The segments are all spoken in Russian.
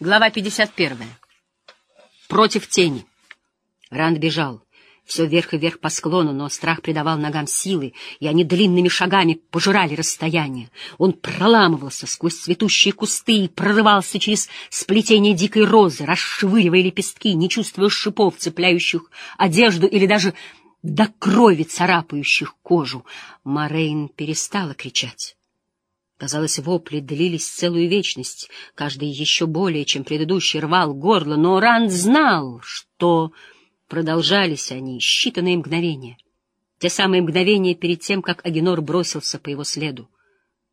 Глава 51. Против тени. Ранд бежал. Все вверх и вверх по склону, но страх придавал ногам силы, и они длинными шагами пожирали расстояние. Он проламывался сквозь цветущие кусты и прорывался через сплетение дикой розы, расшвыривая лепестки, не чувствуя шипов, цепляющих одежду или даже до крови царапающих кожу. Морейн перестала кричать. Казалось, вопли длились целую вечность, каждый еще более, чем предыдущий, рвал горло, но Ранд знал, что продолжались они считанные мгновения. Те самые мгновения перед тем, как Агенор бросился по его следу.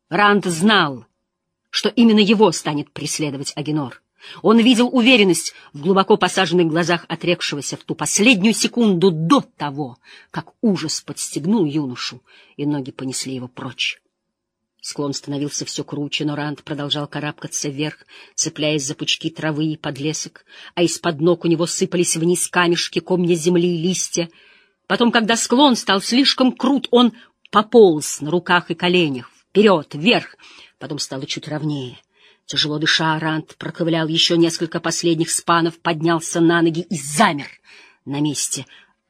Ранд знал, что именно его станет преследовать Агенор. Он видел уверенность в глубоко посаженных глазах отрекшегося в ту последнюю секунду до того, как ужас подстегнул юношу, и ноги понесли его прочь. Склон становился все круче, но Ранд продолжал карабкаться вверх, цепляясь за пучки травы и подлесок, а из-под ног у него сыпались вниз камешки, комья земли и листья. Потом, когда склон стал слишком крут, он пополз на руках и коленях, вперед, вверх, потом стало чуть ровнее. Тяжело дыша, Ранд проковылял еще несколько последних спанов, поднялся на ноги и замер на месте,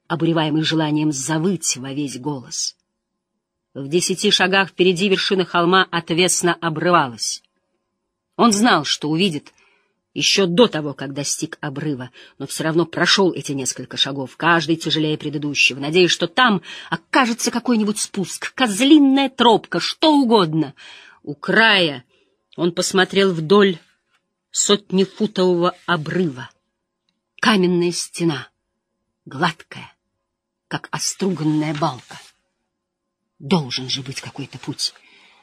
обуреваемый желанием завыть во весь голос. В десяти шагах впереди вершина холма отвесно обрывалась. Он знал, что увидит еще до того, как достиг обрыва, но все равно прошел эти несколько шагов, каждый тяжелее предыдущего, надеясь, что там окажется какой-нибудь спуск, козлинная тропка, что угодно. У края он посмотрел вдоль сотнефутового обрыва. Каменная стена, гладкая, как оструганная балка. Должен же быть какой-то путь.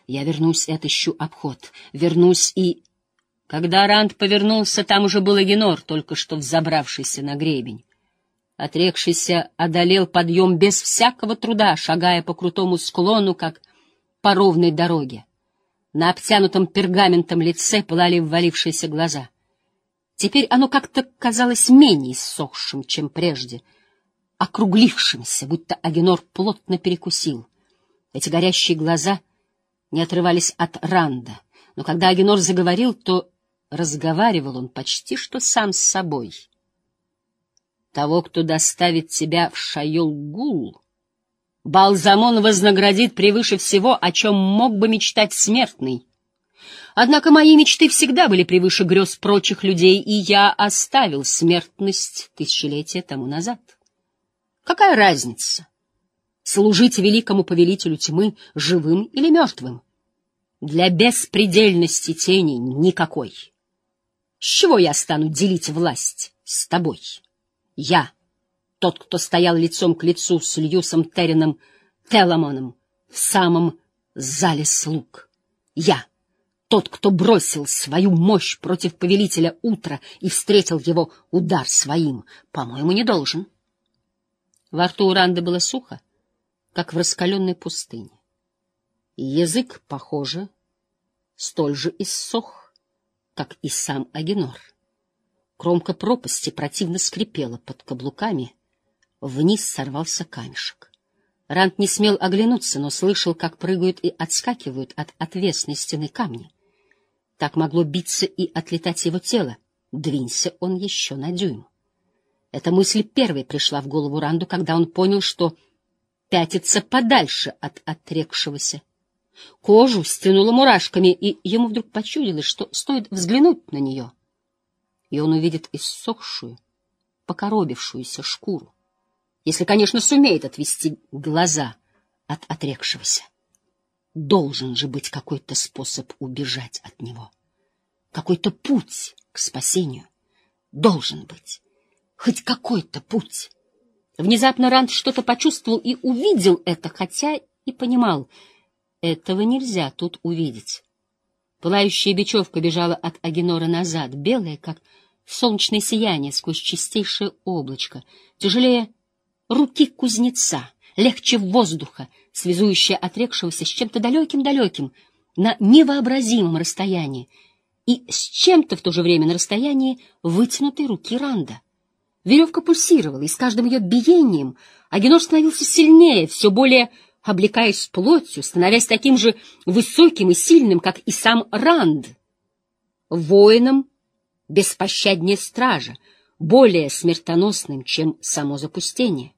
Я вернусь и отыщу обход. Вернусь и... Когда Ранд повернулся, там уже был Эгенор, только что взобравшийся на гребень. Отрекшийся одолел подъем без всякого труда, шагая по крутому склону, как по ровной дороге. На обтянутом пергаментом лице пылали ввалившиеся глаза. Теперь оно как-то казалось менее иссохшим, чем прежде, округлившимся, будто Агенор плотно перекусил. Эти горящие глаза не отрывались от Ранда, но когда Агенор заговорил, то разговаривал он почти что сам с собой. Того, кто доставит тебя в Шайол-Гул, Балзамон вознаградит превыше всего, о чем мог бы мечтать смертный. Однако мои мечты всегда были превыше грез прочих людей, и я оставил смертность тысячелетия тому назад. Какая разница? Служить великому повелителю тьмы живым или мертвым. Для беспредельности тени никакой. С чего я стану делить власть с тобой? Я, тот, кто стоял лицом к лицу с Льюсом Террином Теламоном в самом зале слуг. Я, тот, кто бросил свою мощь против повелителя утра и встретил его удар своим, по-моему, не должен. Во рту Уранды было сухо, как в раскаленной пустыне. Язык, похоже, столь же иссох, как и сам Агенор. Кромка пропасти противно скрипела под каблуками, вниз сорвался камешек. Рант не смел оглянуться, но слышал, как прыгают и отскакивают от отвесной стены камни. Так могло биться и отлетать его тело, двинься он еще на дюйм. Эта мысль первой пришла в голову Ранду, когда он понял, что пятиться подальше от отрекшегося. Кожу стянуло мурашками, и ему вдруг почудилось, что стоит взглянуть на нее, и он увидит иссохшую, покоробившуюся шкуру, если, конечно, сумеет отвести глаза от отрекшегося. Должен же быть какой-то способ убежать от него, какой-то путь к спасению. Должен быть хоть какой-то путь. Внезапно Ранд что-то почувствовал и увидел это, хотя и понимал, этого нельзя тут увидеть. Пылающая бечевка бежала от Агенора назад, белая, как солнечное сияние сквозь чистейшее облачко, тяжелее руки кузнеца, легче воздуха, связующая отрекшегося с чем-то далеким-далеким, на невообразимом расстоянии, и с чем-то в то же время на расстоянии вытянутой руки Ранда. Веревка пульсировала, и с каждым ее биением Агенор становился сильнее, все более облекаясь плотью, становясь таким же высоким и сильным, как и сам Ранд. Воином беспощаднее стража, более смертоносным, чем само запустение.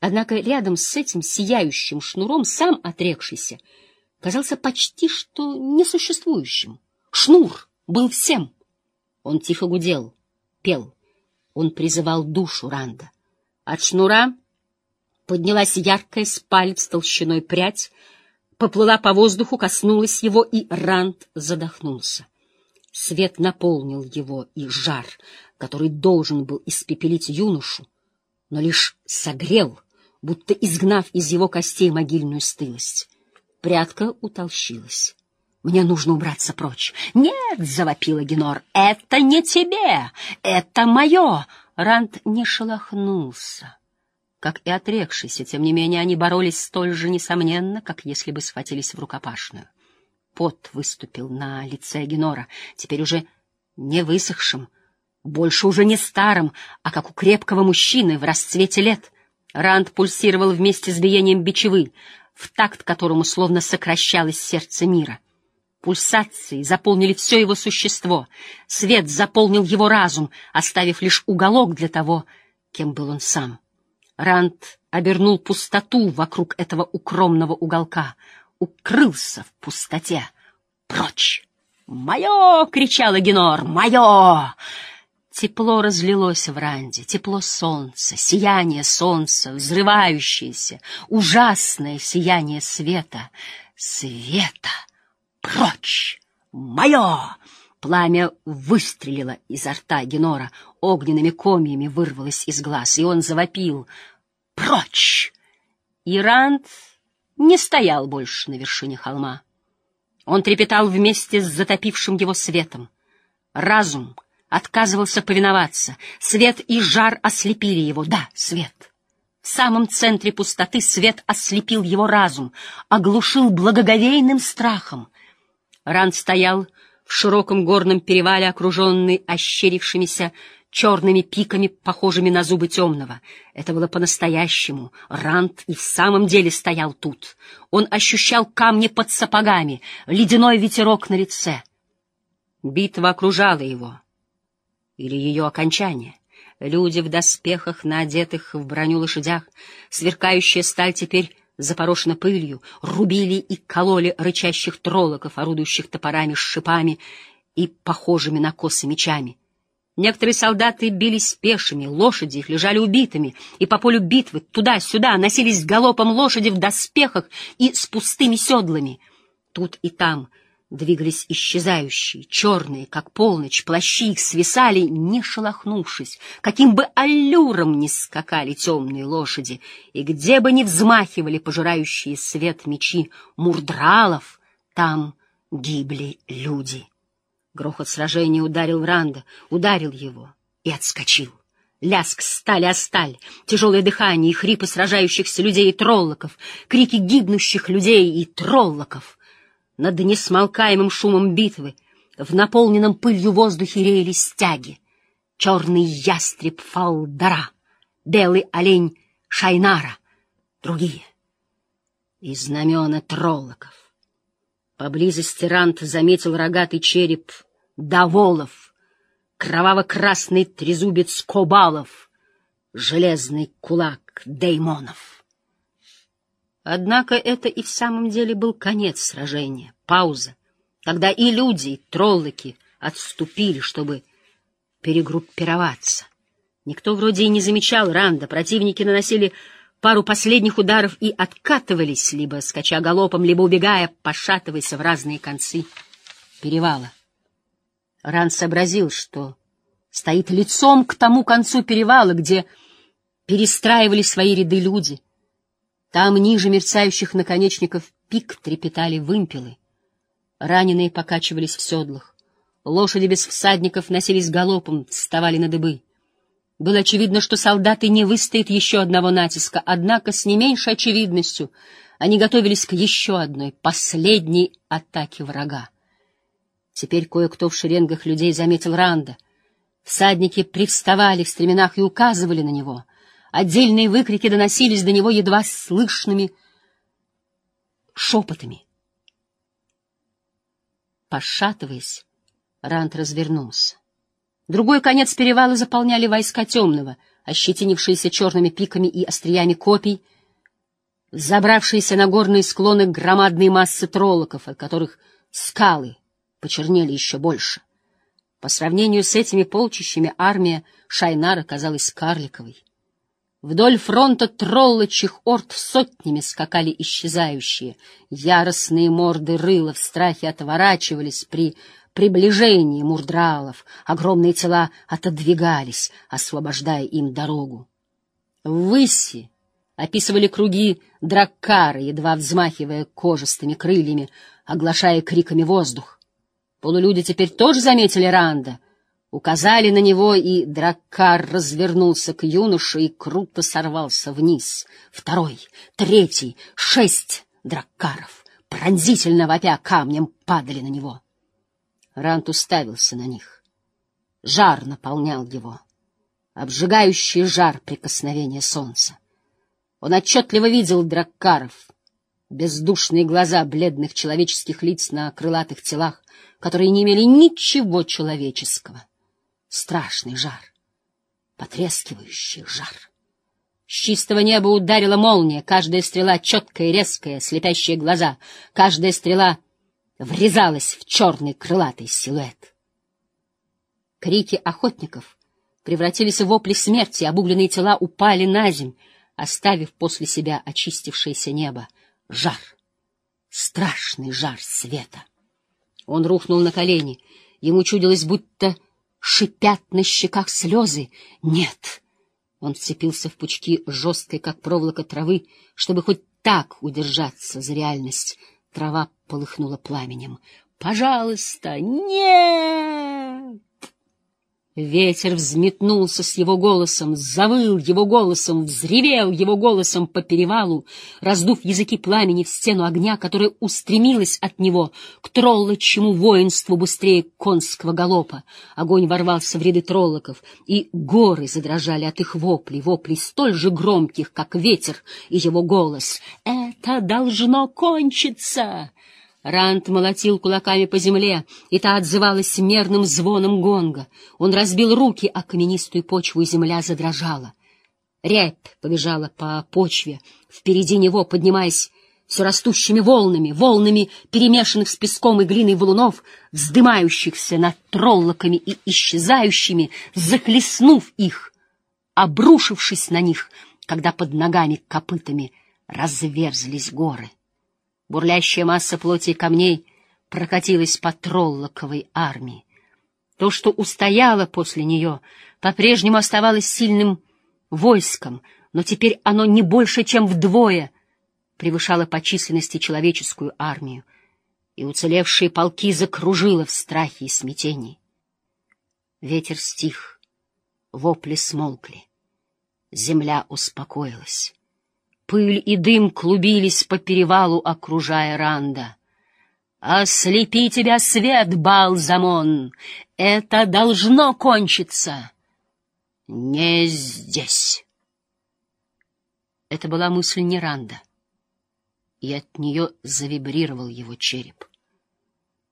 Однако рядом с этим сияющим шнуром сам отрекшийся казался почти что несуществующим. Шнур был всем. Он тихо гудел, пел. Он призывал душу Ранда. От шнура поднялась яркая с палец толщиной прядь, поплыла по воздуху, коснулась его, и Ранд задохнулся. Свет наполнил его, и жар, который должен был испепелить юношу, но лишь согрел, будто изгнав из его костей могильную стылость. Прядка утолщилась. «Мне нужно убраться прочь». «Нет!» — завопила Генор. «Это не тебе! Это мое!» Ранд не шелохнулся. Как и отрекшийся, тем не менее они боролись столь же несомненно, как если бы схватились в рукопашную. Пот выступил на лице Генора, теперь уже не высохшим, больше уже не старым, а как у крепкого мужчины в расцвете лет. Ранд пульсировал вместе с биением бичевы, в такт которому словно сокращалось сердце мира. Пульсации заполнили все его существо, свет заполнил его разум, оставив лишь уголок для того, кем был он сам. Ранд обернул пустоту вокруг этого укромного уголка, укрылся в пустоте. «Прочь!» «Мое!» — кричала Генор. «Мое!» Тепло разлилось в Ранде, тепло солнца, сияние солнца, взрывающееся, ужасное сияние света. Света! Мое! Пламя выстрелило изо рта Генора, огненными комьями вырвалось из глаз, и он завопил «Прочь!». И Ранд не стоял больше на вершине холма. Он трепетал вместе с затопившим его светом. Разум — отказывался повиноваться. Свет и жар ослепили его. Да, свет. В самом центре пустоты свет ослепил его разум, оглушил благоговейным страхом. Ран стоял в широком горном перевале, окруженный ощерившимися черными пиками, похожими на зубы темного. Это было по-настоящему. Ранд и в самом деле стоял тут. Он ощущал камни под сапогами, ледяной ветерок на лице. Битва окружала его или ее окончание. Люди в доспехах, надетых в броню лошадях, сверкающая сталь теперь запорошена пылью, рубили и кололи рычащих троллоков, орудующих топорами с шипами и похожими на косы мечами. Некоторые солдаты бились пешими, лошади их лежали убитыми, и по полю битвы туда-сюда носились галопом лошади в доспехах и с пустыми седлами. Тут и там — двигались исчезающие, черные, как полночь, плащи их свисали, не шелохнувшись, каким бы аллюром ни скакали темные лошади, и где бы ни взмахивали пожирающие свет мечи мурдралов, там гибли люди. Грохот сражения ударил Вранда, ударил его и отскочил. Ляск стали о сталь, тяжелое дыхание и хрипы сражающихся людей и троллоков, крики гибнущих людей и троллоков — над несмолкаемым шумом битвы в наполненном пылью воздухе реяли стяги. Черный ястреб Фалдара, белый олень Шайнара, другие. И знамена троллоков. Поблизости Рант заметил рогатый череп Даволов, кроваво-красный трезубец Кобалов, железный кулак Деймонов. Однако это и в самом деле был конец сражения, пауза, когда и люди, и троллоки отступили, чтобы перегруппироваться. Никто вроде и не замечал Ранда, противники наносили пару последних ударов и откатывались, либо скача галопом, либо убегая, пошатываясь в разные концы перевала. Ранд сообразил, что стоит лицом к тому концу перевала, где перестраивали свои ряды люди — там, ниже мерцающих наконечников пик, трепетали вымпелы. Раненые покачивались в седлах. Лошади без всадников носились галопом, вставали на дыбы. Было очевидно, что солдаты не выстоят еще одного натиска, однако с не меньшей очевидностью они готовились к еще одной, последней атаке врага. Теперь кое-кто в шеренгах людей заметил Ранда. Всадники привставали в стременах и указывали на него — Отдельные выкрики доносились до него едва слышными шепотами. Пошатываясь, Рант развернулся. Другой конец перевала заполняли войска темного, ощетинившиеся черными пиками и остриями копий, забравшиеся на горные склоны громадные массы троллоков, от которых скалы почернели еще больше. По сравнению с этими полчищами армия Шайнара казалась карликовой. Вдоль фронта троллочих орд сотнями скакали исчезающие. Яростные морды рыла в страхе отворачивались при приближении мурдралов. Огромные тела отодвигались, освобождая им дорогу. Ввыси описывали круги драккары, едва взмахивая кожистыми крыльями, оглашая криками воздух. Полулюди теперь тоже заметили Ранда, указали на него, и Драккар развернулся к юноше и круто сорвался вниз. Второй, третий, шесть Драккаров, пронзительно вопя камнем, падали на него. Ранд уставился на них. Жар наполнял его, обжигающий жар прикосновения солнца. Он отчетливо видел Драккаров, бездушные глаза бледных человеческих лиц на крылатых телах, которые не имели ничего человеческого. Страшный жар, потрескивающий жар. С чистого неба ударила молния, каждая стрела четкая резкая, слепящие глаза, каждая стрела врезалась в черный крылатый силуэт. Крики охотников превратились в вопли смерти, обугленные тела упали на земь, оставив после себя очистившееся небо — Жар. Страшный жар света. Он рухнул на колени. Ему чудилось, будто шипят на щеках слезы. Нет. Он вцепился в пучки жесткой, как проволока травы, чтобы хоть так удержаться за реальность. Трава полыхнула пламенем. «Пожалуйста, нет!» Ветер взметнулся с его голосом, завыл его голосом, взревел его голосом по перевалу, раздув языки пламени в стену огня, которая устремилась от него к троллочему воинству быстрее конского галопа. Огонь ворвался в ряды троллоков, и горы задрожали от их воплей, воплей столь же громких, как ветер и его голос. «Это должно кончиться!» Рант молотил кулаками по земле, и та отзывалась мерным звоном гонга. Он разбил руки о каменистую почву, и земля задрожала. Рябь побежала по почве, впереди него, поднимаясь все растущими волнами, волнами перемешанных с песком и глиной валунов, вздымающихся над троллоками и исчезающими, захлестнув их, обрушившись на них, когда под ногами копытами разверзлись горы. Бурлящая масса плоти и камней прокатилась по троллоковой армии. То, что устояло после нее, по-прежнему оставалось сильным войском, но теперь оно не больше, чем вдвое превышало по численности человеческую армию, и уцелевшие полки закружило в страхе и смятении. Ветер стих, вопли смолкли, земля успокоилась. Пыль и дым клубились по перевалу, окружая Ранда. «Ослепи тебя свет, Балзамон! Это должно кончиться!» «Не здесь!» Это была мысль не Ранда, и от нее завибрировал его череп.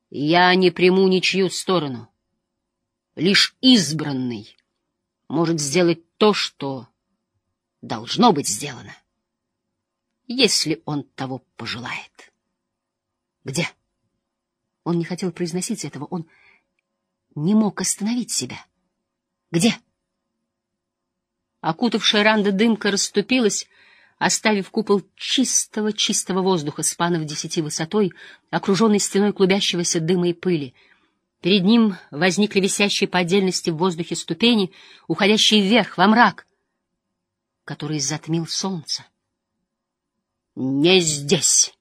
«Я не приму ничью сторону. Лишь избранный может сделать то, что должно быть сделано» если он того пожелает. Где? Он не хотел произносить этого, он не мог остановить себя. Где? Окутавшая Ранда дымка расступилась, оставив купол чистого-чистого воздуха с панов десяти высотой, окруженный стеной клубящегося дыма и пыли. Перед ним возникли висящие по отдельности в воздухе ступени, уходящие вверх, во мрак, который затмил солнце не здесь.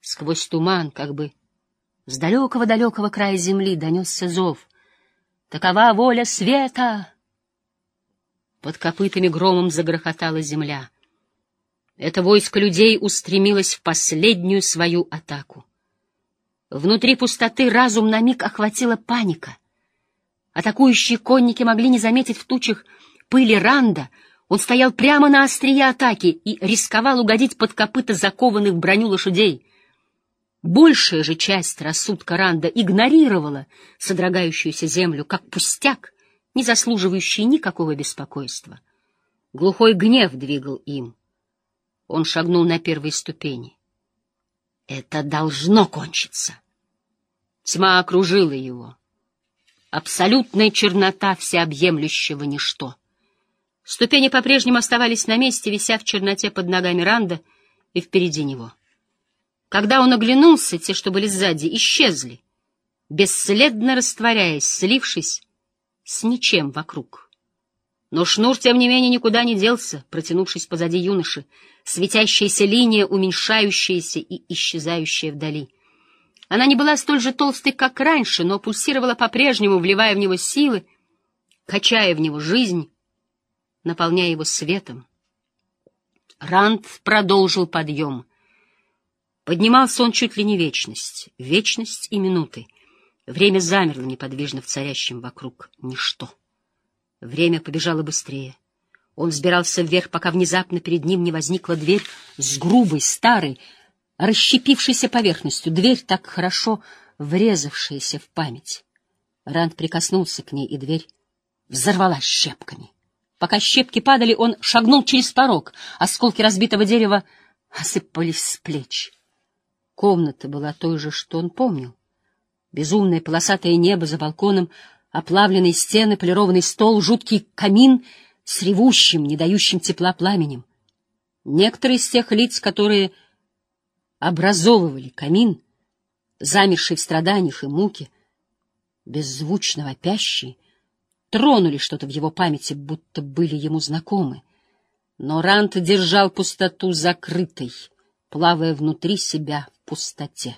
Сквозь туман, как бы с далекого-далекого края земли донесся зов. Такова воля света! Под копытами громом загрохотала земля. Это войско людей устремилось в последнюю свою атаку. Внутри пустоты разум на миг охватила паника. Атакующие конники могли не заметить в тучах пыли Ранда — он стоял прямо на острие атаки и рисковал угодить под копыта закованных в броню лошадей. Большая же часть рассудка Ранда игнорировала содрогающуюся землю как пустяк, не заслуживающий никакого беспокойства. Глухой гнев двигал им. Он шагнул на первые ступени. Это должно кончиться. Тьма окружила его. Абсолютная чернота всеобъемлющего ничто. Ступени по-прежнему оставались на месте, вися в черноте под ногами Ранда и впереди него. Когда он оглянулся, те, что были сзади, исчезли, бесследно растворяясь, слившись с ничем вокруг. Но шнур, тем не менее, никуда не делся, протянувшись позади юноши, светящаяся линия, уменьшающаяся и исчезающая вдали. Она не была столь же толстой, как раньше, но пульсировала по-прежнему, вливая в него силы, качая в него жизнь, наполняя его светом. Ранд продолжил подъем. Поднимался он чуть ли не вечность, вечность и минуты. Время замерло неподвижно в царящем вокруг ничто. Время побежало быстрее. Он взбирался вверх, пока внезапно перед ним не возникла дверь с грубой, старой, расщепившейся поверхностью, дверь, так хорошо врезавшаяся в память. Ранд прикоснулся к ней, и дверь взорвалась щепками. Пока щепки падали, он шагнул через порог. Осколки разбитого дерева осыпались с плеч. Комната была той же, что он помнил. Безумное полосатое небо за балконом, оплавленные стены, полированный стол, жуткий камин с ревущим, не дающим тепла пламенем. Некоторые из тех лиц, которые образовывали камин, замершие в страданиях и муке, беззвучно вопящие, тронули что-то в его памяти, будто были ему знакомы. Но Рант держал пустоту закрытой, плавая внутри себя в пустоте.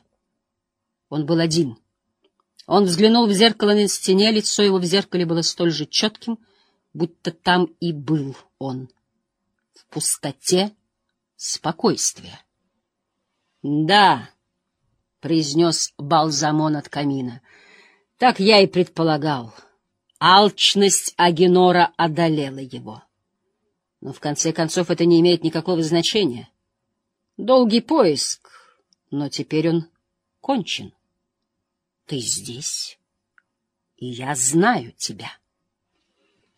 Он был один. Он взглянул в зеркало на стене, лицо его в зеркале было столь же четким, будто там и был он. В пустоте спокойствие. «Да», — произнес Балзамон от камина, — «так я и предполагал». Алчность Агенора одолела его. Но в конце концов это не имеет никакого значения. Долгий поиск, но теперь он кончен. Ты здесь, и я знаю тебя.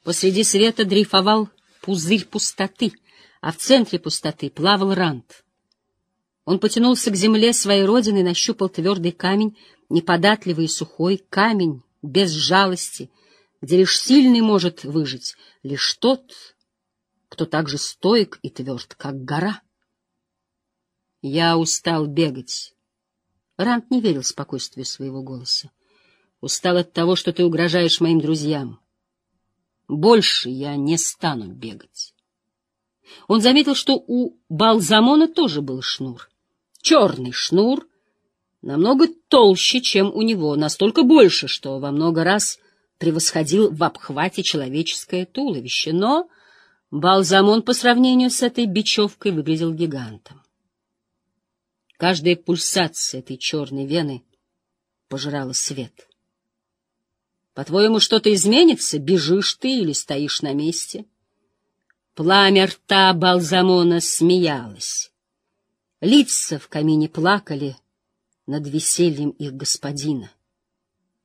Посреди света дрейфовал пузырь пустоты, а в центре пустоты плавал рант. Он потянулся к земле своей родины нащупал твердый камень, неподатливый и сухой, камень без жалости — где лишь сильный может выжить, лишь тот, кто так же стоек и тверд, как гора. Я устал бегать. Рант не верил спокойствию своего голоса. Устал от того, что ты угрожаешь моим друзьям. Больше я не стану бегать. Он заметил, что у Балзамона тоже был шнур. Черный шнур, намного толще, чем у него, настолько больше, что во много раз превосходил в обхвате человеческое туловище, но Балзамон по сравнению с этой бечевкой выглядел гигантом. Каждая пульсация этой черной вены пожирала свет. По-твоему, что-то изменится? Бежишь ты или стоишь на месте? Пламя рта Балзамона смеялось. Лица в камине плакали над весельем их господина.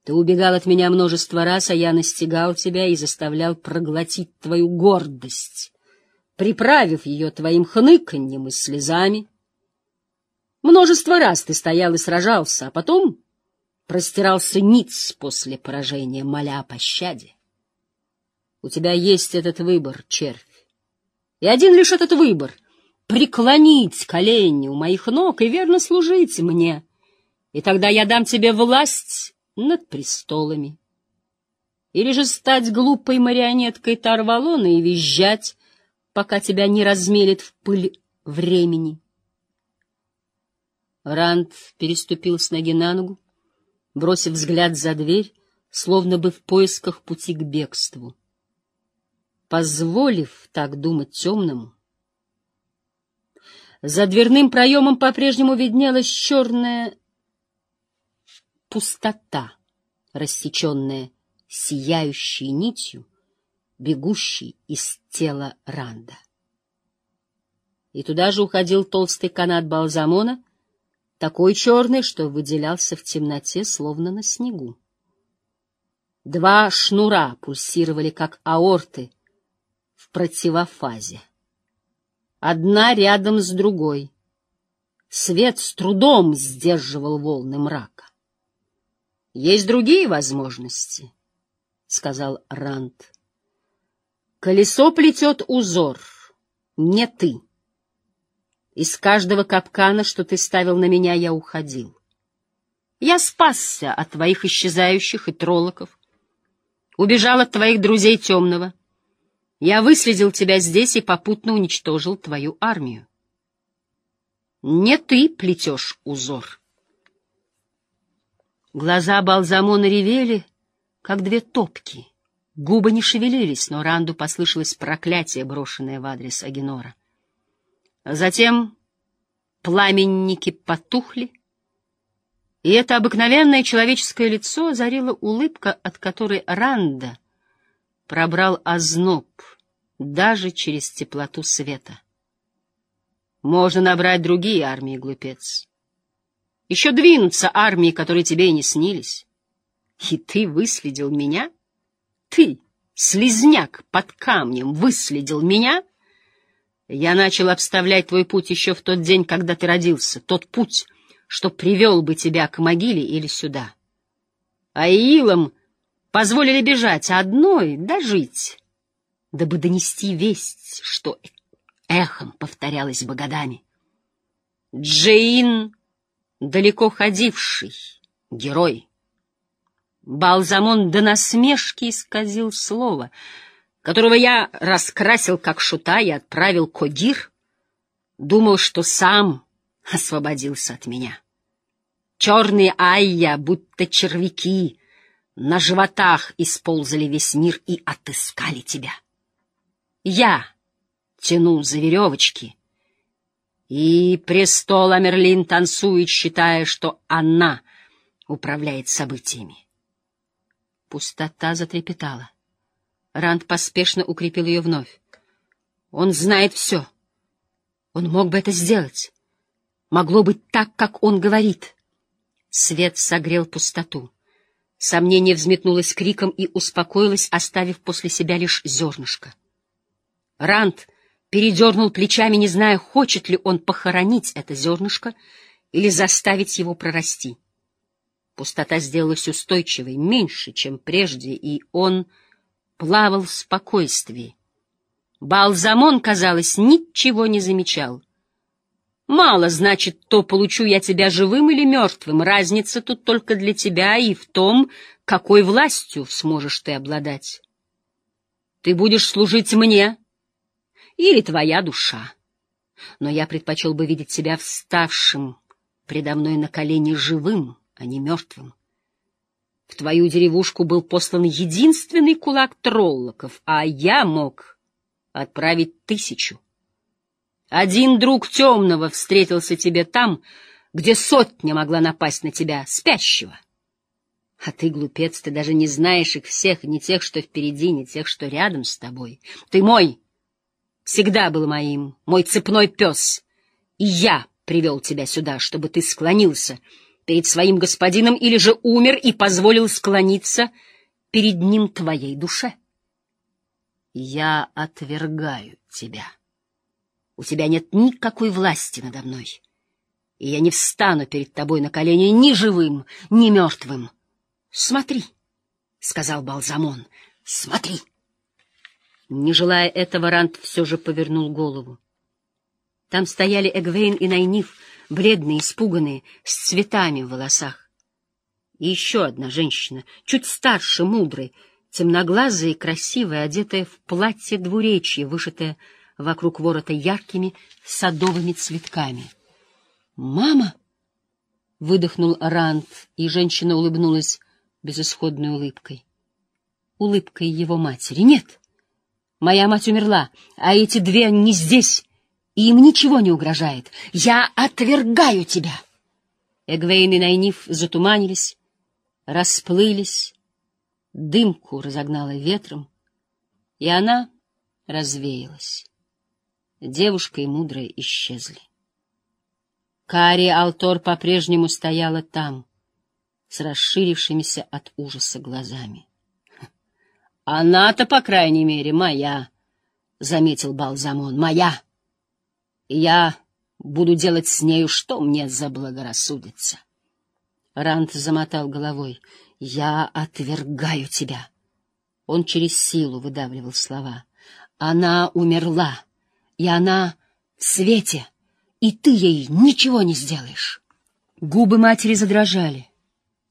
Ты убегал от меня множество раз, а я настигал тебя и заставлял проглотить твою гордость, приправив ее твоим хныканьем и слезами. Множество раз ты стоял и сражался, а потом простирался ниц после поражения, моля о пощаде. У тебя есть этот выбор, червь. И один лишь этот выбор — преклонить колени у моих ног и верно служить мне. И тогда я дам тебе власть над престолами. Или же стать глупой марионеткой Тарвалона и визжать, пока тебя не размелет в пыль времени. Ранд переступил с ноги на ногу, бросив взгляд за дверь, словно бы в поисках пути к бегству. Позволив так думать темному, за дверным проемом по-прежнему виднелась черная пустота, рассеченная сияющей нитью, бегущей из тела Ранда. И туда же уходил толстый канат Балзамона, такой черный, что выделялся в темноте, словно на снегу. Два шнура пульсировали, как аорты, в противофазе. Одна рядом с другой. Свет с трудом сдерживал волны мрака. — Есть другие возможности, — сказал Ранд. — Колесо плетет узор, не ты. Из каждого капкана, что ты ставил на меня, я уходил. Я спасся от твоих исчезающих и троллоков, убежал от твоих друзей темного. Я выследил тебя здесь и попутно уничтожил твою армию. Не ты плетешь узор. Глаза Балзамона ревели, как две топки. Губы не шевелились, но Ранду послышалось проклятие, брошенное в адрес Агенора. Затем пламенники потухли, и это обыкновенное человеческое лицо озарила улыбка, от которой Ранда пробрал озноб даже через теплоту света. Можно набрать другие армии, глупец. Еще двинутся армии, которые тебе и не снились. И ты выследил меня? Ты, слизняк под камнем, выследил меня? Я начал обставлять твой путь еще в тот день, когда ты родился, тот путь, что привел бы тебя к могиле или сюда. А Иилам позволили бежать одной, дожить, дабы донести весть, что эхом повторялось бы годами. Джейн, далеко ходивший, герой. Балзамон до насмешки исказил слово — которого я раскрасил как шута и отправил Кодир, думал, что сам освободился от меня. Черные айя, будто червяки, на животах исползали весь мир и отыскали тебя. Я тяну за веревочки, и престол Амерлин танцует, считая, что она управляет событиями. Пустота затрепетала. Ранд поспешно укрепил ее вновь. Он знает все. Он мог бы это сделать. Могло быть так, как он говорит. Свет согрел пустоту. Сомнение взметнулось криком и успокоилось, оставив после себя лишь зернышко. Ранд передернул плечами, не зная, хочет ли он похоронить это зернышко или заставить его прорасти. Пустота сделалась устойчивой, меньше, чем прежде, и он плавал в спокойствии. Балзамон, казалось, ничего не замечал. Мало, значит, то получу я тебя живым или мертвым. Разница тут только для тебя и в том, какой властью сможешь ты обладать. Ты будешь служить мне или твоя душа. Но я предпочел бы видеть тебя вставшим предо мной на колени живым, а не мертвым. В твою деревушку был послан единственный кулак троллоков, а я мог отправить тысячу. Один друг темного встретился тебе там, где сотня могла напасть на тебя, спящего. А ты, глупец, ты даже не знаешь их всех, ни тех, что впереди, ни тех, что рядом с тобой. Ты мой, всегда был моим, мой цепной пес, и я привел тебя сюда, чтобы ты склонился — перед своим господином или же умер и позволил склониться перед ним твоей душе. Я отвергаю тебя. У тебя нет никакой власти надо мной, и я не встану перед тобой на колени ни живым, ни мертвым. Смотри, — сказал Балзамон, — смотри. Не желая этого, Рант все же повернул голову. Там стояли Эгвейн и Найниф, бледные, испуганные, с цветами в волосах. И еще одна женщина, чуть старше, мудрой, темноглазая и красивая, одетая в платье двуречье, вышитое вокруг ворота яркими садовыми цветками. «Мама!» — выдохнул Ранд, и женщина улыбнулась безысходной улыбкой. Улыбкой его матери. «Нет, моя мать умерла, а эти две не здесь!» и им ничего не угрожает. Я отвергаю тебя!» Эгвейн и Найниф затуманились, расплылись, дымку разогнала ветром, и она развеялась. Девушка и мудрая исчезли. Кари Алтор по-прежнему стояла там, с расширившимися от ужаса глазами. — Она-то, по крайней мере, моя, — заметил Балзамон, — моя. Я буду делать с нею, что мне заблагорассудится. Рант замотал головой. — Я отвергаю тебя. Он через силу выдавливал слова. Она умерла, и она в свете, и ты ей ничего не сделаешь. Губы матери задрожали.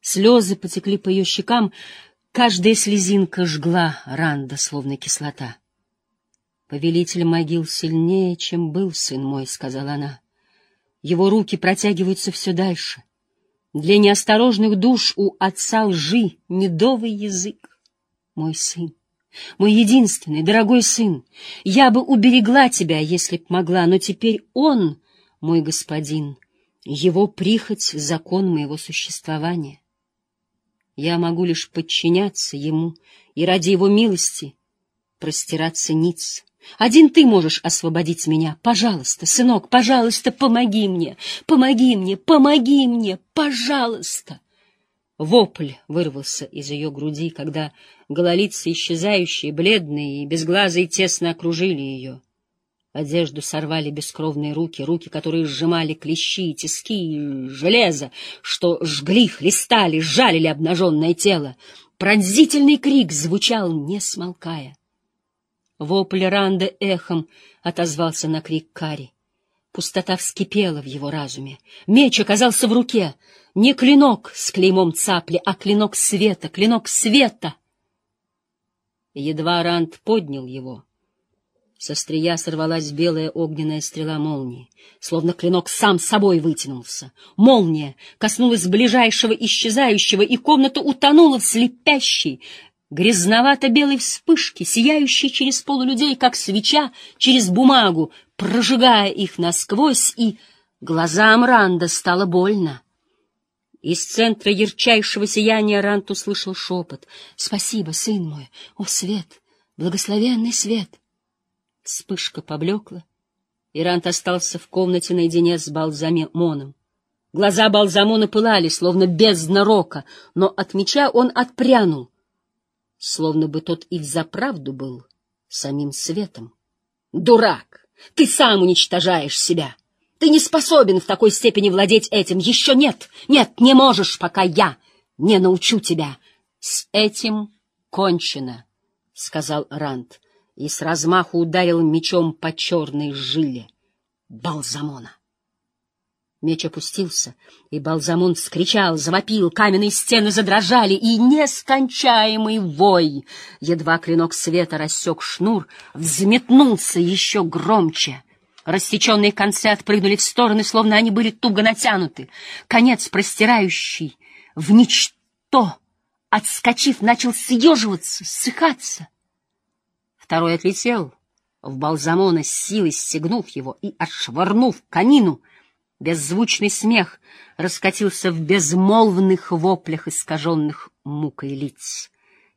Слезы потекли по ее щекам, каждая слезинка жгла Ранда, словно кислота. «Повелитель могил сильнее, чем был сын мой», — сказала она. «Его руки протягиваются все дальше. Для неосторожных душ у отца лжи медовый язык. Мой сын, мой единственный, дорогой сын, я бы уберегла тебя, если б могла, но теперь он, мой господин, его прихоть — закон моего существования. Я могу лишь подчиняться ему и ради его милости простираться ниц. Один ты можешь освободить меня. Пожалуйста, сынок, пожалуйста, помоги мне, помоги мне, помоги мне, пожалуйста. Вопль вырвался из ее груди, когда гололицы, исчезающие, бледные и безглазые, тесно окружили ее. Одежду сорвали бескровные руки, руки, которые сжимали клещи, тиски и железо, что жгли, хлестали, жалили обнаженное тело. Пронзительный крик звучал, не смолкая. Вопль Ранда эхом отозвался на крик Кари. Пустота вскипела в его разуме. Меч оказался в руке. Не клинок с клеймом цапли, а клинок света, клинок света. Едва Ранд поднял его — со стрия сорвалась белая огненная стрела молнии, словно клинок сам собой вытянулся. Молния коснулась ближайшего исчезающего, и комната утонула в слепящей, грязновато-белой вспышке, сияющей через полулюдей, как свеча через бумагу, прожигая их насквозь, и глазам Ранда стало больно. Из центра ярчайшего сияния Рант услышал шепот. — Спасибо, сын мой! О, свет! Благословенный свет! Вспышка поблекла, и Рант остался в комнате наедине с Балзамоном. Глаза Балзамона пылали, словно бездна рока, но от меча он отпрянул, словно бы тот и взаправду был самим светом. «Дурак! Ты сам уничтожаешь себя! Ты не способен в такой степени владеть этим! Еще нет! Нет, не можешь, пока я не научу тебя! С этим кончено!» — сказал Рант и с размаху ударил мечом по черной жиле Балзамона. Меч опустился, и Балзамон вскричал, завопил, каменные стены задрожали, и нескончаемый вой, едва клинок света рассек шнур, взметнулся еще громче. Рассеченные концы отпрыгнули в стороны, словно они были туго натянуты. Конец, простирающий в ничто, отскочив, начал съеживаться, ссыхаться. Второй отлетел в Балзамона, с силой стегнув его и отшвырнув конину. Беззвучный смех раскатился в безмолвных воплях искаженных мукой лиц.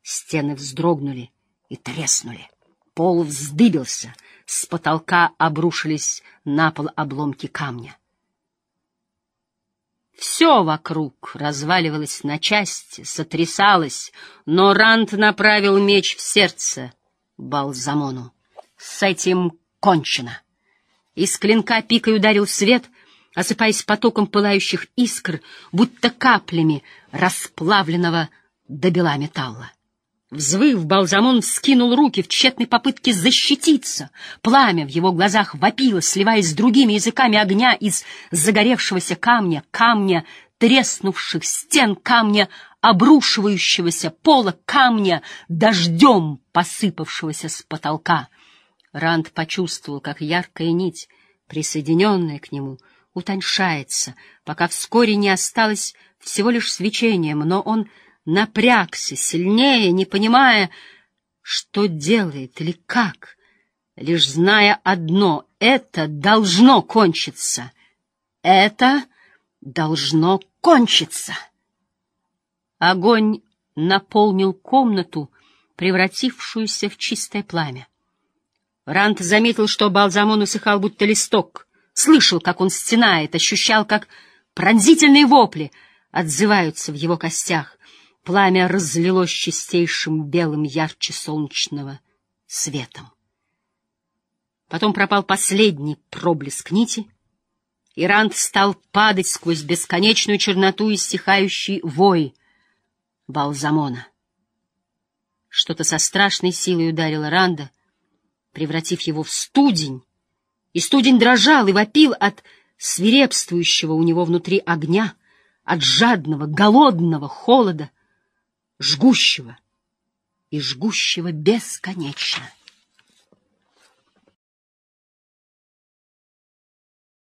Стены вздрогнули и треснули. Пол вздыбился, с потолка обрушились на пол обломки камня. Все вокруг разваливалось на части, сотрясалось, но Рант направил меч в сердце — Балзамону. С этим кончено. Из клинка пикой ударил свет, осыпаясь потоком пылающих искр, будто каплями расплавленного до бела металла. Взвыв, Балзамон вскинул руки в тщетной попытке защититься. Пламя в его глазах вопило, сливаясь с другими языками огня из загоревшегося камня, камня треснувших стен, камня обрушивающегося пола камня, дождем посыпавшегося с потолка. Ранд почувствовал, как яркая нить, присоединенная к нему, утоньшается, пока вскоре не осталось всего лишь свечением, но он напрягся сильнее, не понимая, что делает или как, лишь зная одно — это должно кончиться. Это должно кончиться. Огонь наполнил комнату, превратившуюся в чистое пламя. Рант заметил, что Балзамон усыхал, будто листок, Слышал, как он стенает, ощущал, как пронзительные вопли отзываются в его костях. Пламя разлилось чистейшим белым ярче солнечного светом. Потом пропал последний проблеск нити, и Ранд стал падать сквозь бесконечную черноту и стихающий вой Балзамона. Что-то со страшной силой ударило Ранда, превратив его в студень, и студень дрожал и вопил от свирепствующего у него внутри огня, от жадного, голодного холода, жгущего и жгущего бесконечно.